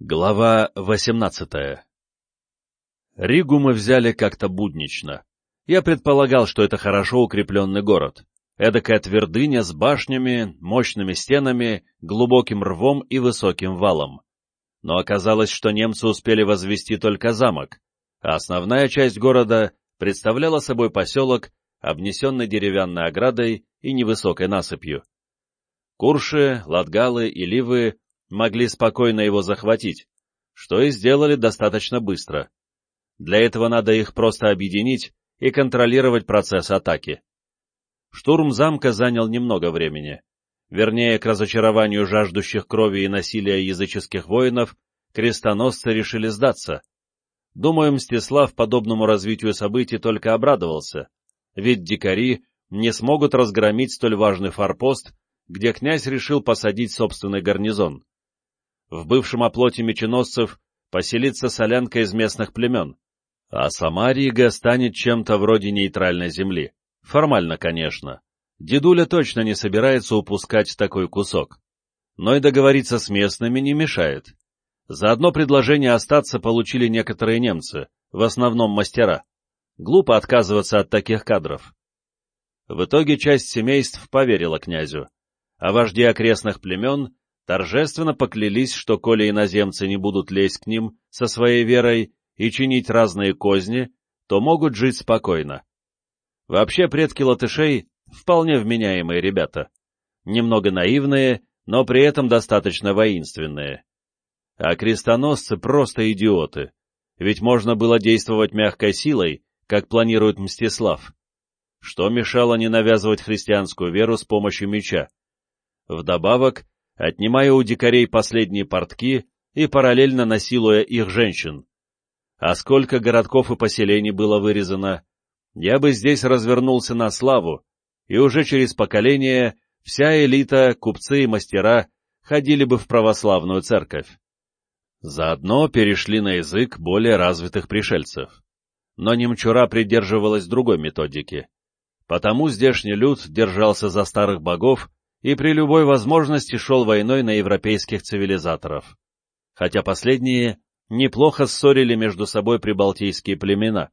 Глава 18 Ригу мы взяли как-то буднично. Я предполагал, что это хорошо укрепленный город. Эдакая твердыня с башнями, мощными стенами, глубоким рвом и высоким валом. Но оказалось, что немцы успели возвести только замок, а основная часть города представляла собой поселок, обнесенный деревянной оградой и невысокой насыпью. Курши, латгалы и ливы могли спокойно его захватить, что и сделали достаточно быстро. Для этого надо их просто объединить и контролировать процесс атаки. Штурм замка занял немного времени. Вернее, к разочарованию жаждущих крови и насилия языческих воинов, крестоносцы решили сдаться. Думаю, Мстислав подобному развитию событий только обрадовался, ведь дикари не смогут разгромить столь важный форпост, где князь решил посадить собственный гарнизон в бывшем оплоте меченосцев поселится солянка из местных племен, а сама Рига станет чем-то вроде нейтральной земли. Формально, конечно. Дедуля точно не собирается упускать такой кусок. Но и договориться с местными не мешает. За одно предложение остаться получили некоторые немцы, в основном мастера. Глупо отказываться от таких кадров. В итоге часть семейств поверила князю, а вожди окрестных племен торжественно поклялись, что коли иноземцы не будут лезть к ним со своей верой и чинить разные козни, то могут жить спокойно. Вообще предки латышей вполне вменяемые ребята. Немного наивные, но при этом достаточно воинственные. А крестоносцы просто идиоты, ведь можно было действовать мягкой силой, как планирует Мстислав. Что мешало не навязывать христианскую веру с помощью меча? Вдобавок, отнимая у дикарей последние портки и параллельно насилуя их женщин. А сколько городков и поселений было вырезано, я бы здесь развернулся на славу, и уже через поколение вся элита, купцы и мастера ходили бы в православную церковь. Заодно перешли на язык более развитых пришельцев. Но Немчура придерживалась другой методики. Потому здешний люд держался за старых богов и при любой возможности шел войной на европейских цивилизаторов, хотя последние неплохо ссорили между собой прибалтийские племена,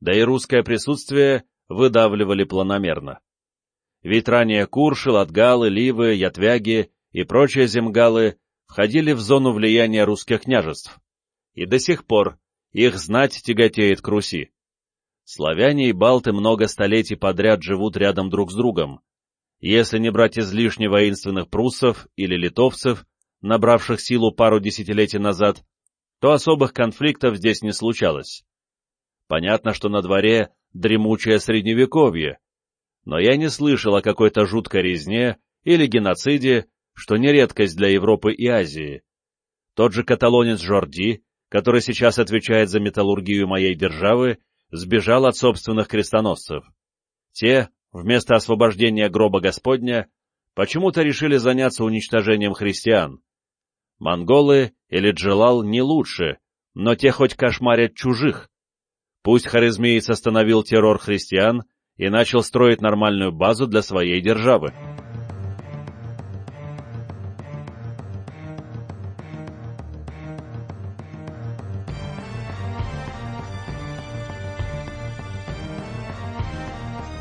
да и русское присутствие выдавливали планомерно. Ведь ранее Курши, Латгалы, Ливы, Ятвяги и прочие земгалы входили в зону влияния русских княжеств, и до сих пор их знать тяготеет к Руси. Славяне и балты много столетий подряд живут рядом друг с другом, если не брать излишне воинственных пруссов или литовцев, набравших силу пару десятилетий назад, то особых конфликтов здесь не случалось. Понятно, что на дворе дремучее средневековье, но я не слышал о какой-то жуткой резне или геноциде, что не редкость для Европы и Азии. Тот же каталонец Жорди, который сейчас отвечает за металлургию моей державы, сбежал от собственных крестоносцев. Те, вместо освобождения гроба Господня, почему-то решили заняться уничтожением христиан. Монголы или Джелал не лучше, но те хоть кошмарят чужих. Пусть Харизмеец остановил террор христиан и начал строить нормальную базу для своей державы.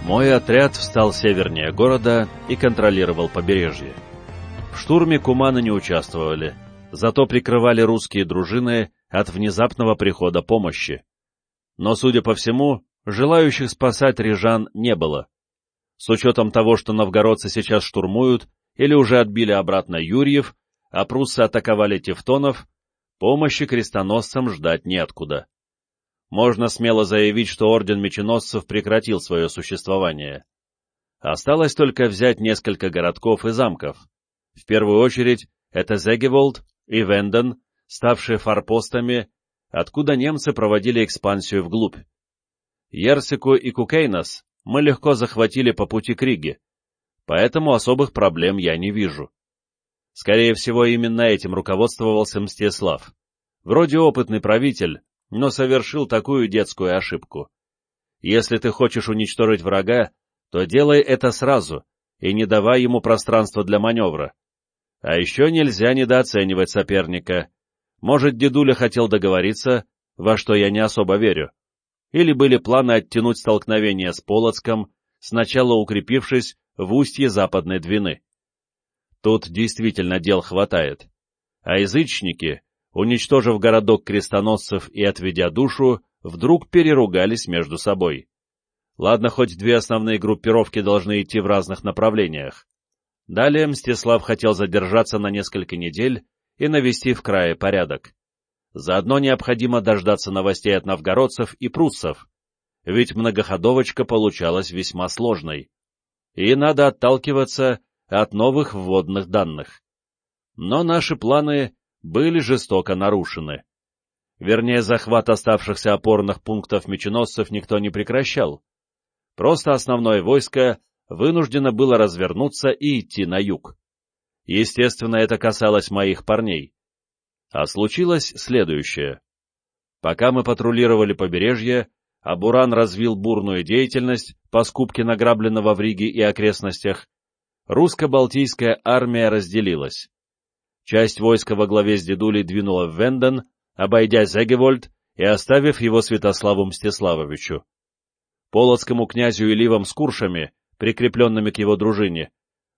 Мой отряд встал севернее города и контролировал побережье. В штурме куманы не участвовали, зато прикрывали русские дружины от внезапного прихода помощи. Но, судя по всему, желающих спасать рижан не было. С учетом того, что новгородцы сейчас штурмуют или уже отбили обратно Юрьев, а пруссы атаковали тевтонов, помощи крестоносцам ждать неоткуда можно смело заявить, что Орден Меченосцев прекратил свое существование. Осталось только взять несколько городков и замков. В первую очередь это Зегеволд и Венден, ставшие форпостами, откуда немцы проводили экспансию вглубь. Ерсику и Кукейнос мы легко захватили по пути к Риге, поэтому особых проблем я не вижу. Скорее всего, именно этим руководствовался Мстислав. Вроде опытный правитель, но совершил такую детскую ошибку. Если ты хочешь уничтожить врага, то делай это сразу и не давай ему пространства для маневра. А еще нельзя недооценивать соперника. Может, дедуля хотел договориться, во что я не особо верю. Или были планы оттянуть столкновение с Полоцком, сначала укрепившись в устье Западной Двины. Тут действительно дел хватает. А язычники, уничтожив городок крестоносцев и отведя душу, вдруг переругались между собой. Ладно, хоть две основные группировки должны идти в разных направлениях. Далее Мстислав хотел задержаться на несколько недель и навести в крае порядок. Заодно необходимо дождаться новостей от новгородцев и пруссов, ведь многоходовочка получалась весьма сложной. И надо отталкиваться от новых вводных данных. Но наши планы были жестоко нарушены. Вернее, захват оставшихся опорных пунктов меченосцев никто не прекращал. Просто основное войско вынуждено было развернуться и идти на юг. Естественно, это касалось моих парней. А случилось следующее. Пока мы патрулировали побережье, Абуран развил бурную деятельность по скупке награбленного в Риге и окрестностях, русско-балтийская армия разделилась. Часть войска во главе с дедулей двинула в Венден, обойдя Зегевольд и оставив его Святославу Мстиславовичу. Полоцкому князю и ливам с куршами, прикрепленными к его дружине,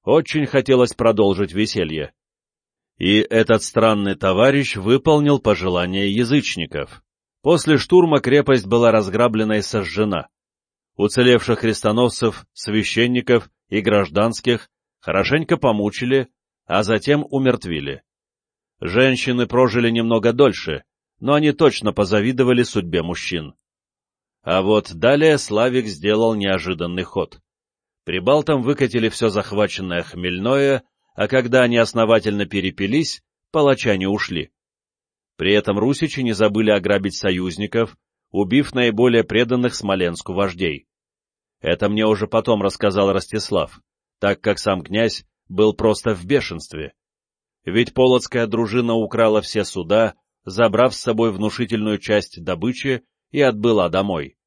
очень хотелось продолжить веселье. И этот странный товарищ выполнил пожелания язычников. После штурма крепость была разграблена и сожжена. Уцелевших крестоносцев, священников и гражданских хорошенько помучили, а затем умертвили. Женщины прожили немного дольше, но они точно позавидовали судьбе мужчин. А вот далее Славик сделал неожиданный ход. Прибалтам выкатили все захваченное хмельное, а когда они основательно перепились, палачане ушли. При этом русичи не забыли ограбить союзников, убив наиболее преданных Смоленску вождей. Это мне уже потом рассказал Ростислав, так как сам князь был просто в бешенстве. Ведь полоцкая дружина украла все суда, забрав с собой внушительную часть добычи и отбыла домой.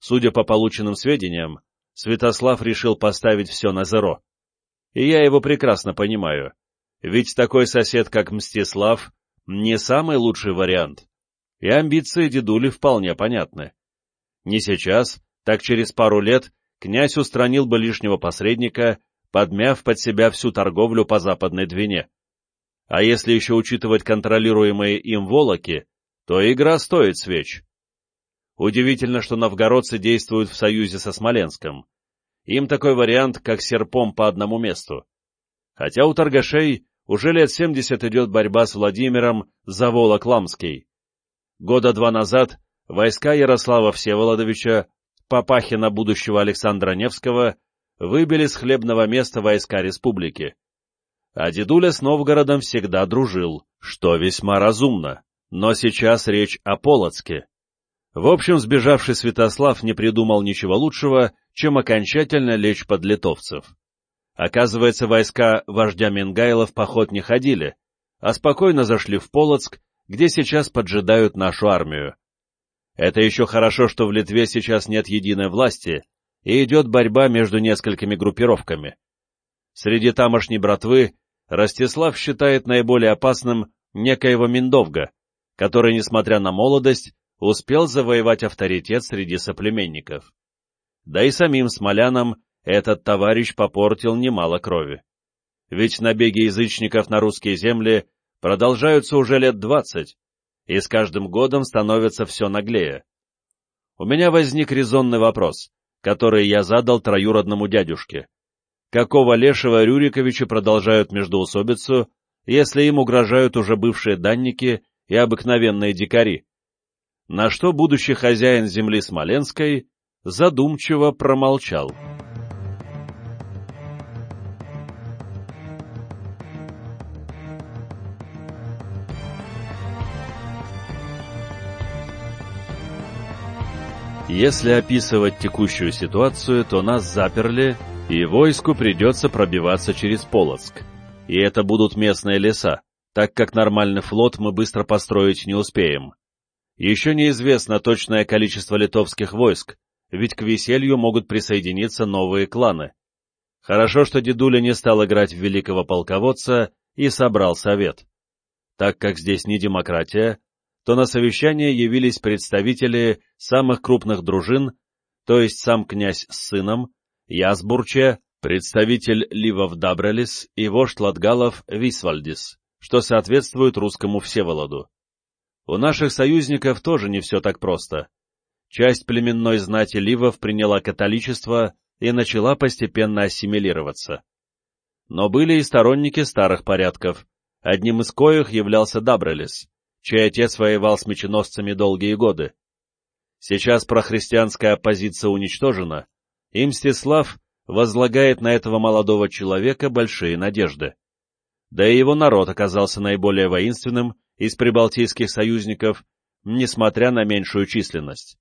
Судя по полученным сведениям, Святослав решил поставить все на зеро. И я его прекрасно понимаю, ведь такой сосед, как Мстислав, не самый лучший вариант, и амбиции дедули вполне понятны. Не сейчас, так через пару лет князь устранил бы лишнего посредника, подмяв под себя всю торговлю по Западной Двине. А если еще учитывать контролируемые им волоки, то игра стоит свеч. Удивительно, что новгородцы действуют в союзе со Смоленском. Им такой вариант, как серпом по одному месту. Хотя у торгашей уже лет 70 идет борьба с Владимиром за Волок-Ламский. Года два назад войска Ярослава Всеволодовича, Папахина будущего Александра Невского, выбили с хлебного места войска республики. А дедуля с Новгородом всегда дружил, что весьма разумно, но сейчас речь о Полоцке. В общем, сбежавший Святослав не придумал ничего лучшего, чем окончательно лечь под литовцев. Оказывается, войска вождя Мингайла в поход не ходили, а спокойно зашли в Полоцк, где сейчас поджидают нашу армию. Это еще хорошо, что в Литве сейчас нет единой власти, и идет борьба между несколькими группировками. Среди тамошней братвы Ростислав считает наиболее опасным некоего Миндовга, который, несмотря на молодость, успел завоевать авторитет среди соплеменников. Да и самим смолянам этот товарищ попортил немало крови. Ведь набеги язычников на русские земли продолжаются уже лет двадцать, и с каждым годом становятся все наглее. У меня возник резонный вопрос, который я задал троюродному дядюшке. Какого лешего Рюриковичи продолжают междоусобицу, если им угрожают уже бывшие данники и обыкновенные дикари? на что будущий хозяин земли Смоленской задумчиво промолчал. Если описывать текущую ситуацию, то нас заперли, и войску придется пробиваться через Полоцк. И это будут местные леса, так как нормальный флот мы быстро построить не успеем. Еще неизвестно точное количество литовских войск, ведь к веселью могут присоединиться новые кланы. Хорошо, что дедуля не стал играть в великого полководца и собрал совет. Так как здесь не демократия, то на совещание явились представители самых крупных дружин, то есть сам князь с сыном, Ясбурче, представитель Ливов Дабрелис и вождь Латгалов Висвальдис, что соответствует русскому Всеволоду. У наших союзников тоже не все так просто. Часть племенной знати Ливов приняла католичество и начала постепенно ассимилироваться. Но были и сторонники старых порядков, одним из коих являлся Дабрелис, чей отец воевал с меченосцами долгие годы. Сейчас прохристианская оппозиция уничтожена, и Мстислав возлагает на этого молодого человека большие надежды. Да и его народ оказался наиболее воинственным из прибалтийских союзников, несмотря на меньшую численность.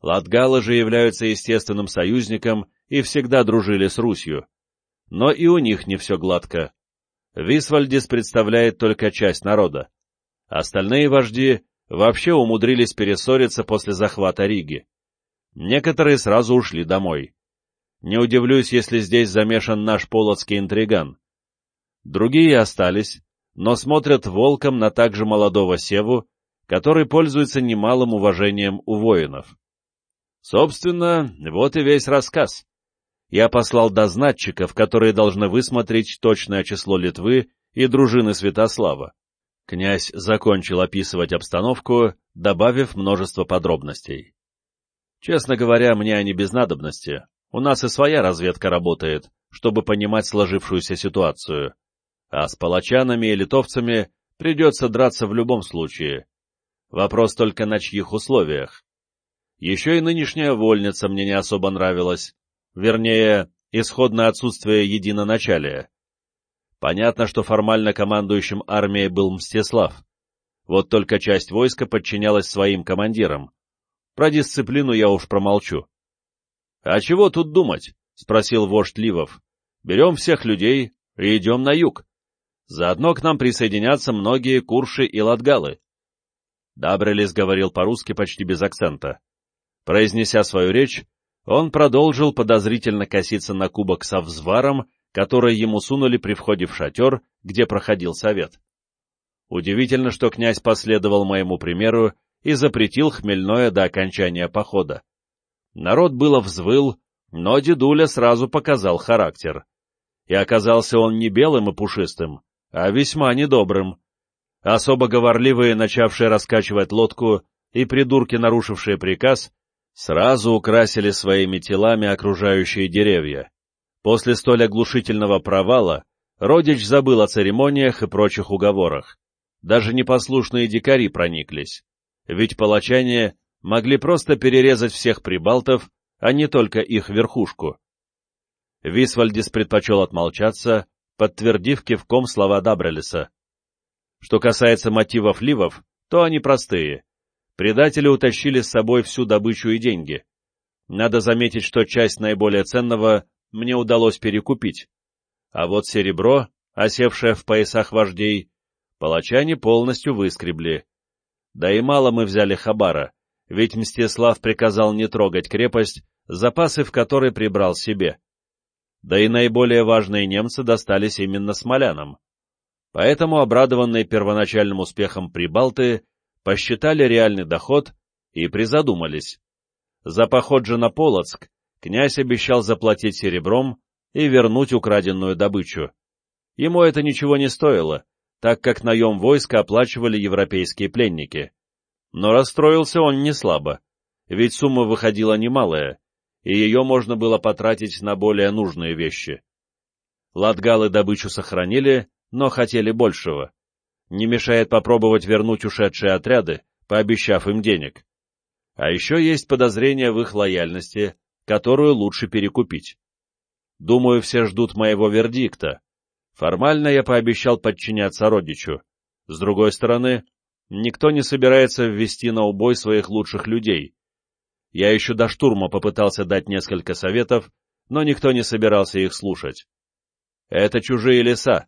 Латгалы же являются естественным союзником и всегда дружили с Русью. Но и у них не все гладко. Висвальдис представляет только часть народа. Остальные вожди вообще умудрились перессориться после захвата Риги. Некоторые сразу ушли домой. Не удивлюсь, если здесь замешан наш полоцкий интриган. Другие остались, но смотрят волком на также молодого Севу, который пользуется немалым уважением у воинов. Собственно, вот и весь рассказ. Я послал дознатчиков, которые должны высмотреть точное число Литвы и дружины Святослава. Князь закончил описывать обстановку, добавив множество подробностей. Честно говоря, мне они без надобности. У нас и своя разведка работает, чтобы понимать сложившуюся ситуацию. А с палачанами и литовцами придется драться в любом случае. Вопрос только на чьих условиях. Еще и нынешняя вольница мне не особо нравилась. Вернее, исходное отсутствие единоначалия. Понятно, что формально командующим армией был Мстислав. Вот только часть войска подчинялась своим командирам. Про дисциплину я уж промолчу. — А чего тут думать? — спросил вождь Ливов. — Берем всех людей и идем на юг. Заодно к нам присоединятся многие курши и латгалы. Дабрелис говорил по-русски почти без акцента. Произнеся свою речь, он продолжил подозрительно коситься на кубок со взваром, который ему сунули при входе в шатер, где проходил совет. Удивительно, что князь последовал моему примеру и запретил хмельное до окончания похода. Народ было взвыл, но дедуля сразу показал характер. И оказался он не белым и пушистым, а весьма недобрым. Особо говорливые, начавшие раскачивать лодку, и придурки, нарушившие приказ, сразу украсили своими телами окружающие деревья. После столь оглушительного провала родич забыл о церемониях и прочих уговорах. Даже непослушные дикари прониклись. Ведь палачане могли просто перерезать всех прибалтов, а не только их верхушку. Висвальдис предпочел отмолчаться, подтвердив кивком слова Дабрелиса. Что касается мотивов ливов, то они простые. Предатели утащили с собой всю добычу и деньги. Надо заметить, что часть наиболее ценного мне удалось перекупить. А вот серебро, осевшее в поясах вождей, палачане полностью выскребли. Да и мало мы взяли хабара, ведь Мстислав приказал не трогать крепость, запасы в которой прибрал себе. Да и наиболее важные немцы достались именно смолянам. Поэтому обрадованные первоначальным успехом прибалты посчитали реальный доход и призадумались. За поход же на Полоцк князь обещал заплатить серебром и вернуть украденную добычу. Ему это ничего не стоило, так как наем войска оплачивали европейские пленники. Но расстроился он не слабо, ведь сумма выходила немалая, и ее можно было потратить на более нужные вещи. Латгалы добычу сохранили, но хотели большего не мешает попробовать вернуть ушедшие отряды, пообещав им денег. А еще есть подозрение в их лояльности, которую лучше перекупить. Думаю, все ждут моего вердикта. Формально я пообещал подчиняться родичу. С другой стороны, никто не собирается ввести на убой своих лучших людей. Я еще до штурма попытался дать несколько советов, но никто не собирался их слушать. Это чужие леса,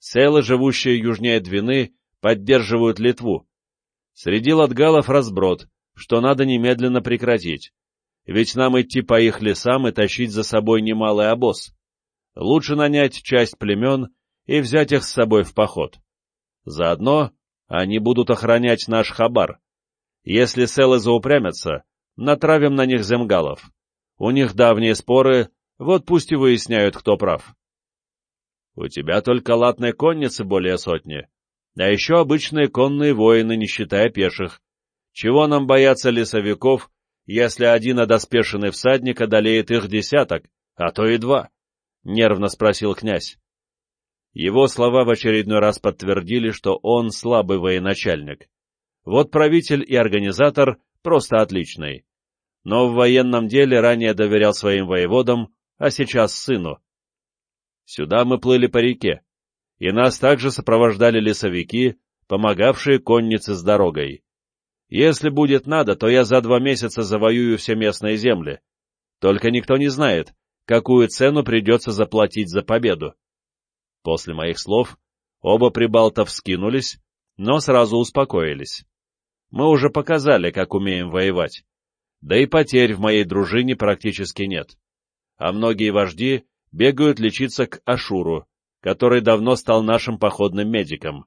Селы, живущие южнее Двины, поддерживают Литву. Среди латгалов разброд, что надо немедленно прекратить. Ведь нам идти по их лесам и тащить за собой немалый обоз. Лучше нанять часть племен и взять их с собой в поход. Заодно они будут охранять наш хабар. Если селы заупрямятся, натравим на них земгалов. У них давние споры, вот пусть и выясняют, кто прав. У тебя только латной конницы более сотни, а еще обычные конные воины, не считая пеших. Чего нам бояться лесовиков, если один одоспешенный всадник одолеет их десяток, а то и два? — нервно спросил князь. Его слова в очередной раз подтвердили, что он слабый военачальник. Вот правитель и организатор просто отличный. Но в военном деле ранее доверял своим воеводам, а сейчас сыну. Сюда мы плыли по реке, и нас также сопровождали лесовики, помогавшие коннице с дорогой. Если будет надо, то я за два месяца завоюю все местные земли. Только никто не знает, какую цену придется заплатить за победу. После моих слов оба прибалта вскинулись, но сразу успокоились. Мы уже показали, как умеем воевать. Да и потерь в моей дружине практически нет. А многие вожди бегают лечиться к Ашуру, который давно стал нашим походным медиком.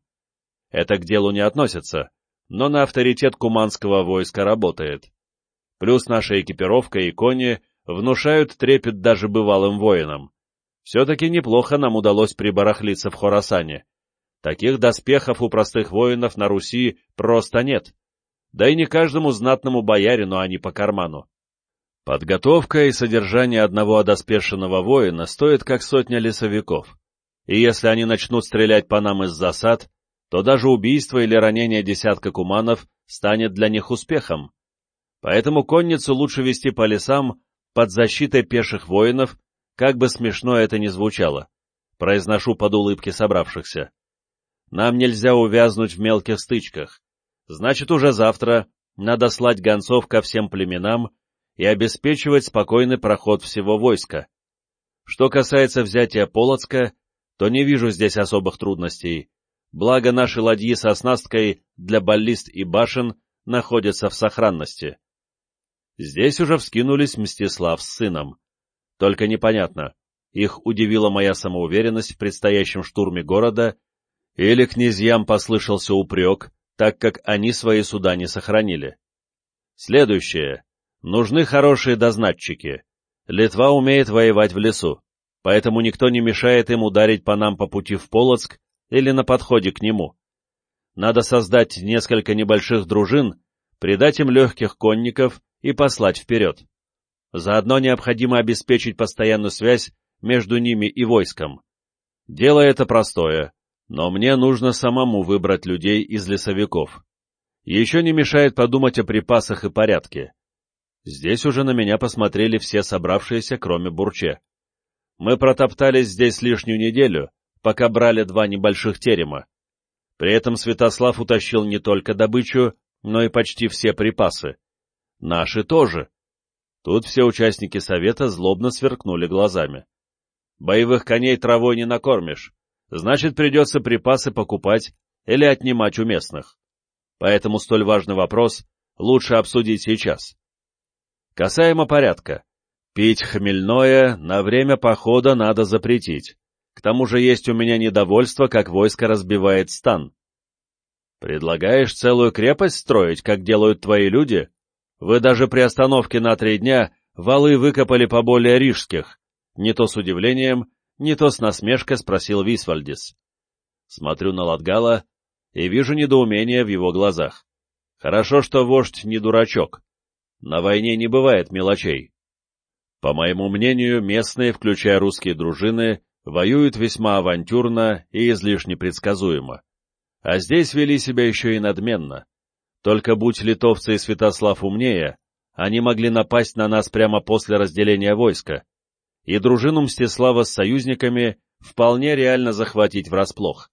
Это к делу не относится, но на авторитет куманского войска работает. Плюс наша экипировка и кони внушают трепет даже бывалым воинам. Все-таки неплохо нам удалось прибарахлиться в Хорасане. Таких доспехов у простых воинов на Руси просто нет. Да и не каждому знатному боярину они по карману. Подготовка и содержание одного одоспешенного воина стоит как сотня лесовиков. И если они начнут стрелять по нам из засад, то даже убийство или ранение десятка куманов станет для них успехом. Поэтому конницу лучше вести по лесам под защитой пеших воинов, как бы смешно это ни звучало. Произношу под улыбки собравшихся. Нам нельзя увязнуть в мелких стычках. Значит, уже завтра надо слать гонцов ко всем племенам и обеспечивать спокойный проход всего войска. Что касается взятия Полоцка, то не вижу здесь особых трудностей, благо наши ладьи со оснасткой для баллист и башен находятся в сохранности. Здесь уже вскинулись Мстислав с сыном. Только непонятно, их удивила моя самоуверенность в предстоящем штурме города, или князьям послышался упрек, так как они свои суда не сохранили. Следующее. Нужны хорошие дознатчики. Литва умеет воевать в лесу, поэтому никто не мешает им ударить по нам по пути в Полоцк или на подходе к нему. Надо создать несколько небольших дружин, придать им легких конников и послать вперед. Заодно необходимо обеспечить постоянную связь между ними и войском. Дело это простое, но мне нужно самому выбрать людей из лесовиков. Еще не мешает подумать о припасах и порядке. Здесь уже на меня посмотрели все собравшиеся, кроме Бурче. Мы протоптались здесь лишнюю неделю, пока брали два небольших терема. При этом Святослав утащил не только добычу, но и почти все припасы. Наши тоже. Тут все участники совета злобно сверкнули глазами. Боевых коней травой не накормишь, значит придется припасы покупать или отнимать у местных. Поэтому столь важный вопрос лучше обсудить сейчас. Касаемо порядка. Пить хмельное на время похода надо запретить. К тому же есть у меня недовольство, как войско разбивает стан. Предлагаешь целую крепость строить, как делают твои люди? Вы даже при остановке на три дня валы выкопали поболее рижских. Не то с удивлением, не то с насмешкой спросил Висвальдис. Смотрю на Латгала и вижу недоумение в его глазах. Хорошо, что вождь не дурачок. На войне не бывает мелочей. По моему мнению, местные, включая русские дружины, воюют весьма авантюрно и излишне предсказуемо. А здесь вели себя еще и надменно. Только будь литовцы и Святослав умнее, они могли напасть на нас прямо после разделения войска, и дружину Мстислава с союзниками вполне реально захватить врасплох.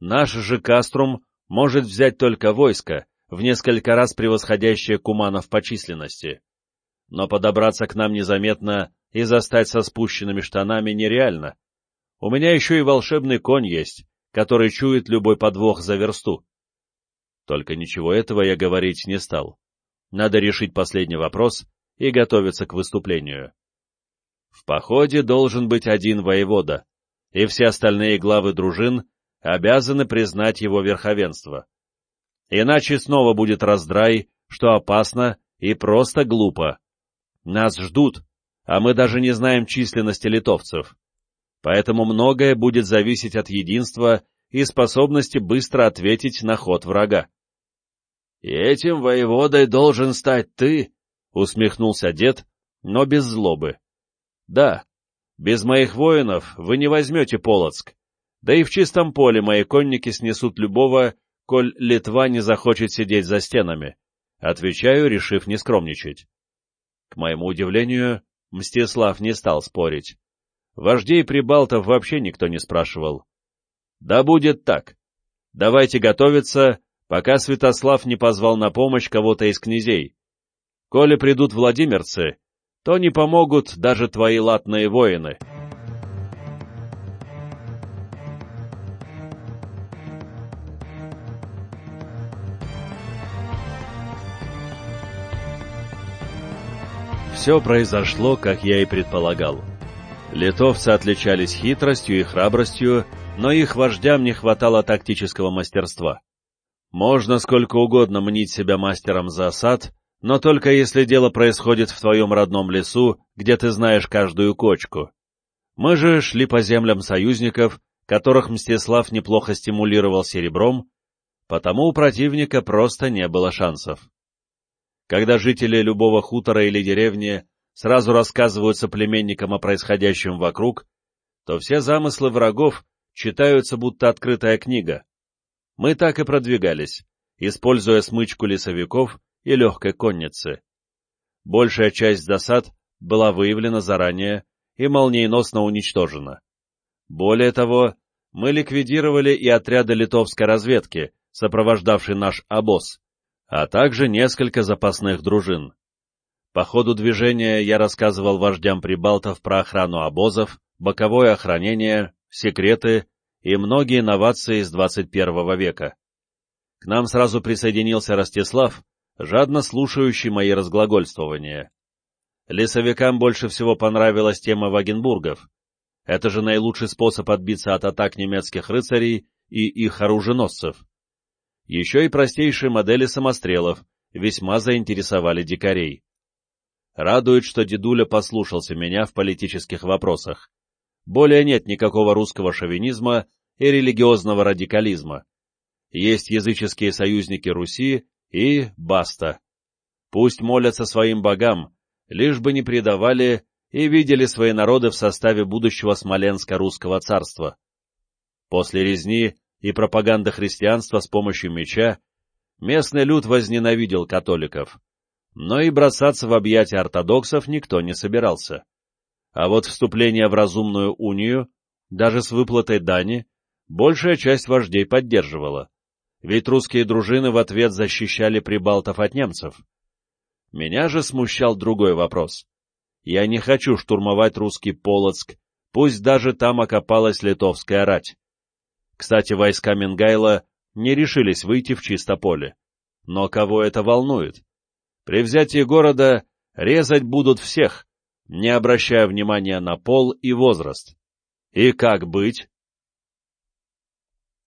Наш же Каструм может взять только войско, в несколько раз превосходящее Куманов по численности. Но подобраться к нам незаметно и застать со спущенными штанами нереально. У меня еще и волшебный конь есть, который чует любой подвох за версту. Только ничего этого я говорить не стал. Надо решить последний вопрос и готовиться к выступлению. В походе должен быть один воевода, и все остальные главы дружин обязаны признать его верховенство. Иначе снова будет раздрай, что опасно и просто глупо. Нас ждут, а мы даже не знаем численности литовцев. Поэтому многое будет зависеть от единства и способности быстро ответить на ход врага. — И этим воеводой должен стать ты, — усмехнулся дед, но без злобы. — Да, без моих воинов вы не возьмете Полоцк, да и в чистом поле мои конники снесут любого, коль Литва не захочет сидеть за стенами. Отвечаю, решив не скромничать. К моему удивлению, Мстислав не стал спорить. Вождей прибалтов вообще никто не спрашивал. Да будет так. Давайте готовиться, пока Святослав не позвал на помощь кого-то из князей. Коли придут владимирцы, то не помогут даже твои латные воины. Все произошло, как я и предполагал. Литовцы отличались хитростью и храбростью, но их вождям не хватало тактического мастерства. Можно сколько угодно мнить себя мастером засад, но только если дело происходит в твоем родном лесу, где ты знаешь каждую кочку. Мы же шли по землям союзников, которых Мстислав неплохо стимулировал серебром, потому у противника просто не было шансов. Когда жители любого хутора или деревни сразу рассказывают соплеменникам о происходящем вокруг, то все замыслы врагов читаются будто открытая книга. Мы так и продвигались, используя смычку лесовиков и легкой конницы. Большая часть засад была выявлена заранее и молниеносно уничтожена. Более того, мы ликвидировали и отряды литовской разведки, сопровождавший наш обоз, а также несколько запасных дружин. По ходу движения я рассказывал вождям прибалтов про охрану обозов, боковое охранение, секреты и многие инновации из 21 века. К нам сразу присоединился Ростислав, жадно слушающий мои разглагольствования. Лесовикам больше всего понравилась тема Вагенбургов. Это же наилучший способ отбиться от атак немецких рыцарей и их оруженосцев. Еще и простейшие модели самострелов весьма заинтересовали дикарей. Радует, что дедуля послушался меня в политических вопросах. Более нет никакого русского шовинизма и религиозного радикализма. Есть языческие союзники Руси и баста. Пусть молятся своим богам, лишь бы не предавали и видели свои народы в составе будущего Смоленска-русского царства. После резни и пропаганда христианства с помощью меча, местный люд возненавидел католиков. Но и бросаться в объятия ортодоксов никто не собирался. А вот вступление в разумную унию, даже с выплатой дани, большая часть вождей поддерживала. Ведь русские дружины в ответ защищали прибалтов от немцев. Меня же смущал другой вопрос. Я не хочу штурмовать русский Полоцк, пусть даже там окопалась литовская рать. Кстати, войска Мингайла не решились выйти в чисто поле. Но кого это волнует? При взятии города резать будут всех, не обращая внимания на пол и возраст. И как быть?